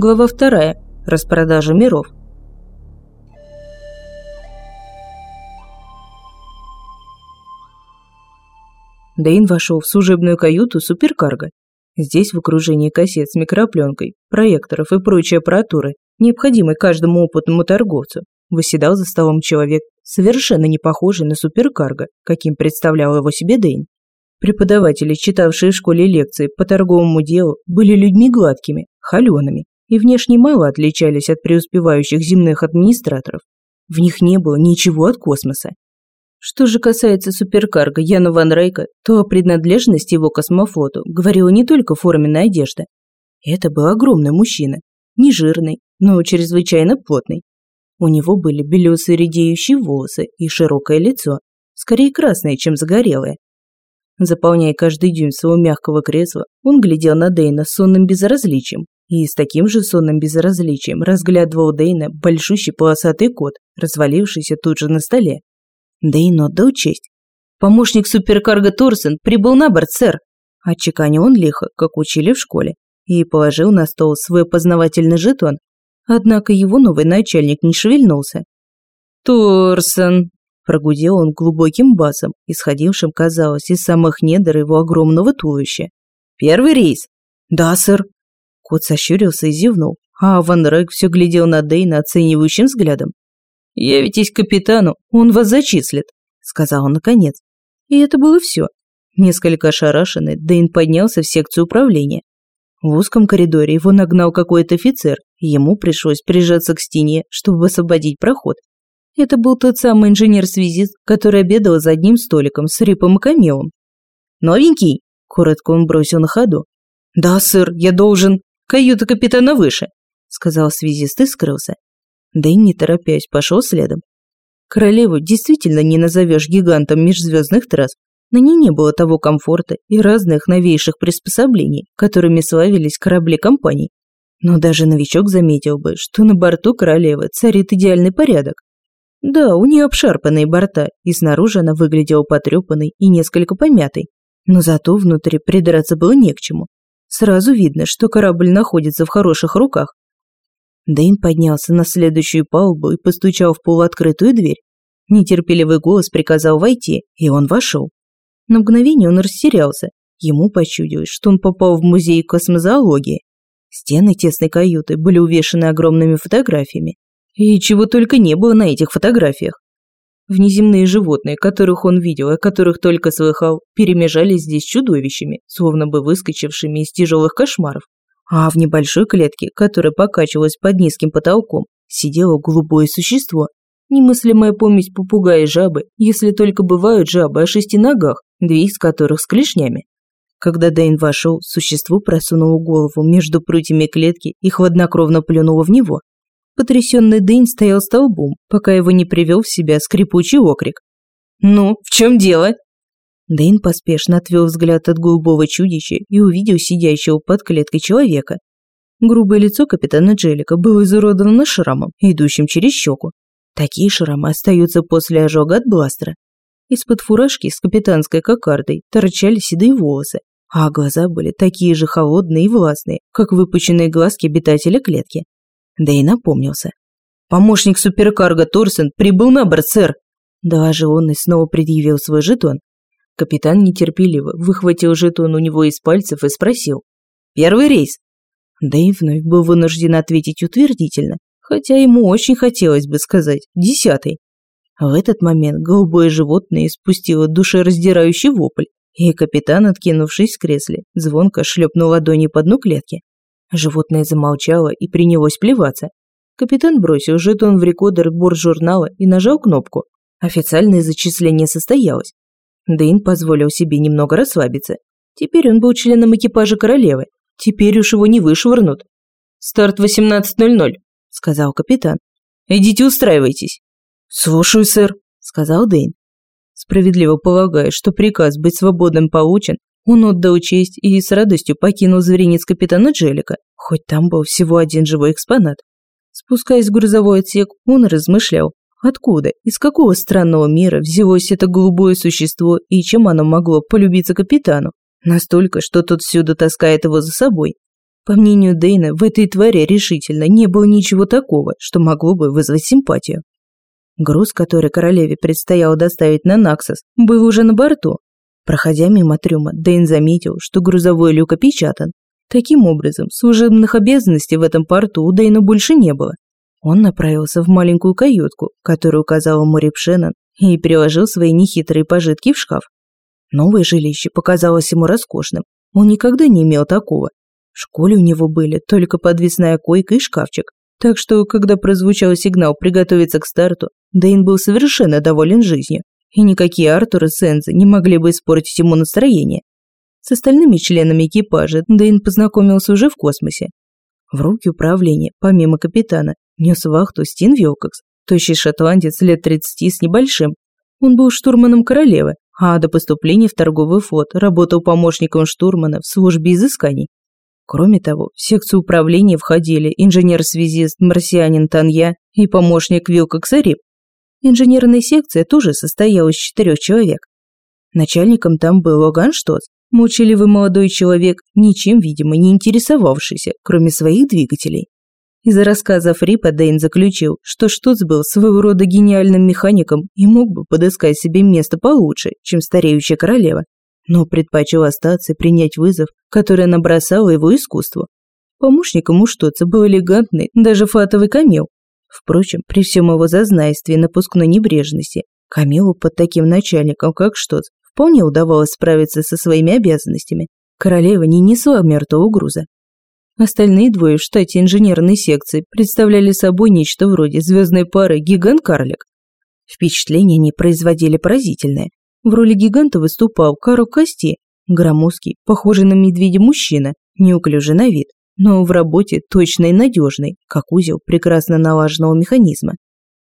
Глава вторая. Распродажа миров. Дэйн вошел в служебную каюту суперкарго. Здесь, в окружении кассет с микропленкой, проекторов и прочей аппаратуры, необходимой каждому опытному торговцу, выседал за столом человек, совершенно не похожий на суперкарго, каким представлял его себе Дэйн. Преподаватели, читавшие в школе лекции по торговому делу, были людьми гладкими, холеными и внешне мало отличались от преуспевающих земных администраторов. В них не было ничего от космоса. Что же касается суперкарга Яна Ван Рейка, то о принадлежности его космофлоту говорила не только форменная одежда. Это был огромный мужчина, не жирный, но чрезвычайно плотный. У него были белесые редеющие волосы и широкое лицо, скорее красное, чем загорелое. Заполняя каждый дюйм своего мягкого кресла, он глядел на Дейна с сонным безразличием и с таким же сонным безразличием разглядывал Дейна большущий полосатый кот, развалившийся тут же на столе. Дейн отдал честь. «Помощник суперкарго Торсен прибыл на борт, сэр!» Отчеканил он лихо, как учили в школе, и положил на стол свой познавательный жетон. Однако его новый начальник не шевельнулся. «Торсен!» Прогудел он глубоким басом, исходившим, казалось, из самых недр его огромного туловища. «Первый рейс?» «Да, сэр». Кот сощурился и зевнул, а Ван Рэг все глядел на Дейна оценивающим взглядом. «Явитесь к капитану, он вас зачислит», — сказал он наконец. И это было все. Несколько ошарашенный, Дейн поднялся в секцию управления. В узком коридоре его нагнал какой-то офицер, и ему пришлось прижаться к стене, чтобы освободить проход. Это был тот самый инженер-связист, который обедал за одним столиком с Рипом и Камелом. «Новенький?» – коротко он бросил на ходу. «Да, сэр, я должен. Каюта капитана выше», – сказал связист и скрылся. Дэн, не торопясь, пошел следом. Королеву действительно не назовешь гигантом межзвездных трасс. На ней не было того комфорта и разных новейших приспособлений, которыми славились корабли компаний. Но даже новичок заметил бы, что на борту королевы царит идеальный порядок. Да, у нее обшарпанные борта, и снаружи она выглядела потрепанной и несколько помятой. Но зато внутри придраться было не к чему. Сразу видно, что корабль находится в хороших руках. Дэйн поднялся на следующую палубу и постучал в полуоткрытую дверь. Нетерпеливый голос приказал войти, и он вошел. На мгновение он растерялся. Ему почудилось, что он попал в музей космозоологии. Стены тесной каюты были увешаны огромными фотографиями, и чего только не было на этих фотографиях. Внеземные животные, которых он видел и которых только слыхал, перемежались здесь чудовищами, словно бы выскочившими из тяжелых кошмаров. А в небольшой клетке, которая покачивалась под низким потолком, сидело голубое существо. Немыслимая помесь попугая и жабы, если только бывают жабы о шести ногах, две из которых с клешнями. Когда Дэйн вошел, существо просунуло голову между прутьями клетки и хладнокровно плюнуло в него. Потрясенный Дэйн стоял столбом, пока его не привел в себя скрипучий окрик. «Ну, в чем дело?» Дэйн поспешно отвел взгляд от голубого чудища и увидел сидящего под клеткой человека. Грубое лицо капитана Джелика было изуродовано шрамом, идущим через щеку. Такие шрамы остаются после ожога от бластера. Из-под фуражки с капитанской кокардой торчали седые волосы, а глаза были такие же холодные и властные, как выпученные глазки обитателя клетки. Да и напомнился. «Помощник суперкарго Торсен прибыл на борт, сэр!» Доложил он и снова предъявил свой жетон. Капитан нетерпеливо выхватил жетон у него из пальцев и спросил. «Первый рейс?» Дэйв вновь был вынужден ответить утвердительно, хотя ему очень хотелось бы сказать «десятый». В этот момент голубое животное испустило душераздирающий вопль, и капитан, откинувшись в кресле, звонко шлепнул ладони по дну клетки. Животное замолчало и принялось плеваться. Капитан бросил жетон в рекордер борт журнала и нажал кнопку. Официальное зачисление состоялось. Дэйн позволил себе немного расслабиться. Теперь он был членом экипажа королевы. Теперь уж его не вышвырнут. «Старт 18.00», — сказал капитан. «Идите устраивайтесь». «Слушаю, сэр», — сказал Дэйн. Справедливо полагая, что приказ быть свободным получен, он отдал честь и с радостью покинул зверинец капитана Джелика, хоть там был всего один живой экспонат. Спускаясь в грузовой отсек, он размышлял, откуда, из какого странного мира взялось это голубое существо и чем оно могло полюбиться капитану. Настолько, что тот всюду таскает его за собой. По мнению Дейна, в этой твари решительно не было ничего такого, что могло бы вызвать симпатию. Груз, который королеве предстояло доставить на Наксос, был уже на борту. Проходя мимо трюма, Дейн заметил, что грузовой люк опечатан. Таким образом, служебных обязанностей в этом порту у Дейна больше не было. Он направился в маленькую каютку, которую указала Мори Пшеннон, и переложил свои нехитрые пожитки в шкаф. Новое жилище показалось ему роскошным. Он никогда не имел такого. В школе у него были только подвесная койка и шкафчик. Так что, когда прозвучал сигнал приготовиться к старту, Дэйн был совершенно доволен жизнью. И никакие Артур и Сензы не могли бы испортить ему настроение. С остальными членами экипажа Дэйн познакомился уже в космосе. В руки управления, помимо капитана, нес вахту Стин Вилкокс, тощий шотландец лет 30 с небольшим. Он был штурманом королевы, а до поступления в торговый флот работал помощником штурмана в службе изысканий. Кроме того, в секцию управления входили инженер-связист марсианин Танья и помощник Вилкокса Рип. Инженерная секция тоже состояла из четырех человек. Начальником там был Логан Штоц, молчаливый молодой человек, ничем, видимо, не интересовавшийся, кроме своих двигателей. Из рассказов Рипа Дэйн заключил, что Штоц был своего рода гениальным механиком и мог бы подыскать себе место получше, чем стареющая королева, но предпочел остаться и принять вызов, который набросало его искусству. Помощником у Штоца был элегантный, даже фатовый Камил. Впрочем, при всем его зазнайстве и напускной небрежности, Камилу под таким начальником, как Штоц, вполне удавалось справиться со своими обязанностями. Королева не несла мертвого груза, Остальные двое в штате инженерной секции представляли собой нечто вроде звездной пары гигант-карлик. Впечатление они производили поразительное. В роли гиганта выступал Карл Кости, громоздкий, похожий на медведя мужчина, неуклюжий на вид, но в работе точный и надежный, как узел прекрасно налаженного механизма.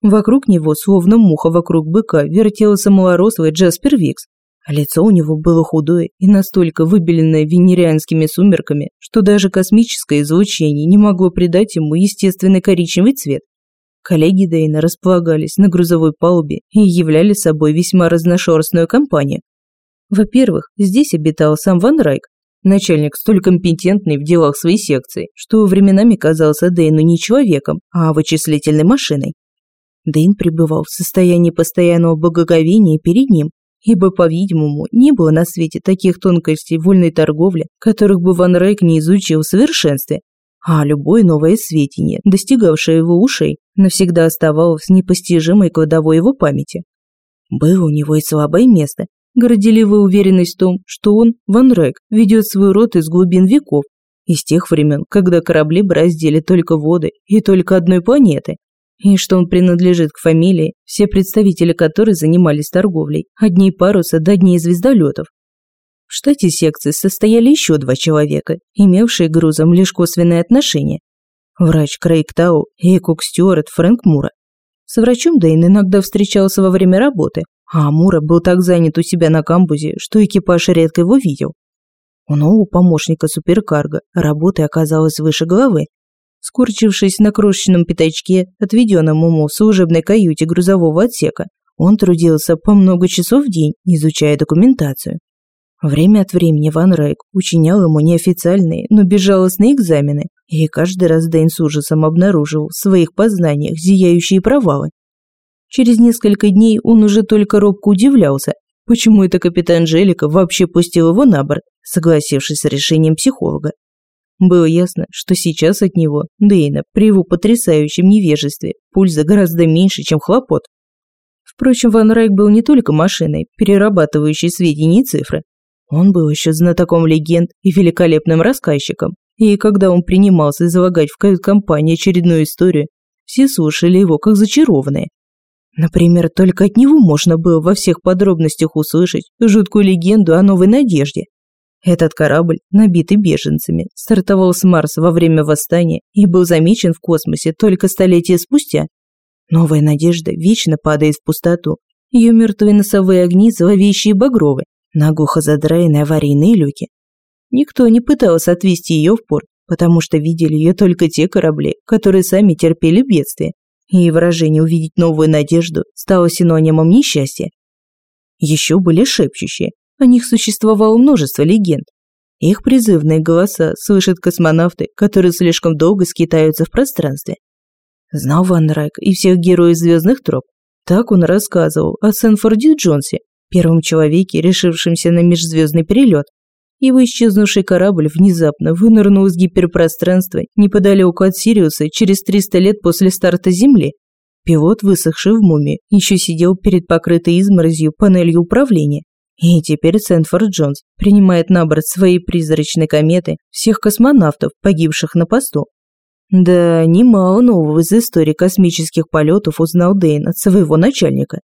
Вокруг него, словно муха вокруг быка, вертелся малорослый Джаспер Викс, а лицо у него было худое и настолько выбеленное венерианскими сумерками, что даже космическое излучение не могло придать ему естественный коричневый цвет. Коллеги Дейна располагались на грузовой палубе и являли собой весьма разношерстную компанию. Во-первых, здесь обитал сам Ван Райк, начальник столь компетентный в делах своей секции, что временами казался Дейну не человеком, а вычислительной машиной. Дейн пребывал в состоянии постоянного благоговения перед ним ибо, по-видимому, не было на свете таких тонкостей вольной торговли, которых бы Ван Рейк не изучил в совершенстве, а любое новое сведение, достигавшее его ушей, навсегда оставалось непостижимой кладовой его памяти. Было у него и слабое место, горделивая уверенность в том, что он, Ван Рейк, ведет свой род из глубин веков, из тех времен, когда корабли бороздили только воды и только одной планеты, и что он принадлежит к фамилии, все представители которой занимались торговлей, от дней паруса до дней звездолетов. В штате секции состояли еще два человека, имевшие грузом лишь косвенное отношение. Врач Крейг Тау и Кук Стюарт Фрэнк Мура. С врачом Дэйн иногда встречался во время работы, а Мура был так занят у себя на камбузе, что экипаж редко его видел. У нового помощника суперкарго работы оказалось выше головы, Скорчившись на крошечном пятачке, отведенном ему в служебной каюте грузового отсека, он трудился по много часов в день, изучая документацию. Время от времени Ван Райк учинял ему неофициальные, но безжалостные экзамены, и каждый раз Дэйн с ужасом обнаруживал в своих познаниях зияющие провалы. Через несколько дней он уже только робко удивлялся, почему это капитан Желика вообще пустил его на борт, согласившись с решением психолога. Было ясно, что сейчас от него, Дейна, при его потрясающем невежестве, польза гораздо меньше, чем хлопот. Впрочем, Ван Райк был не только машиной, перерабатывающей сведения и цифры. Он был еще знатоком легенд и великолепным рассказчиком. И когда он принимался излагать в кают-компании очередную историю, все слушали его как зачарованные. Например, только от него можно было во всех подробностях услышать жуткую легенду о новой надежде, этот корабль, набитый беженцами, стартовал с Марса во время восстания и был замечен в космосе только столетия спустя. Новая надежда вечно падает в пустоту. Ее мертвые носовые огни зловещие багровы, наглухо задраенные аварийные люки. Никто не пытался отвести ее в порт, потому что видели ее только те корабли, которые сами терпели бедствие, и выражение «увидеть новую надежду» стало синонимом несчастья. Еще были шепчущие, о них существовало множество легенд. Их призывные голоса слышат космонавты, которые слишком долго скитаются в пространстве. Знал Ван Райк и всех героев звездных троп. Так он рассказывал о Сенфорде Джонсе, первом человеке, решившемся на межзвездный перелет. Его исчезнувший корабль внезапно вынырнул из гиперпространства неподалеку от Сириуса через 300 лет после старта Земли. Пилот, высохший в муме, еще сидел перед покрытой изморозью панелью управления. И теперь Сэнфорд Джонс принимает на борт своей призрачной кометы всех космонавтов, погибших на посту. Да, немало нового из истории космических полетов узнал Дэйн от своего начальника.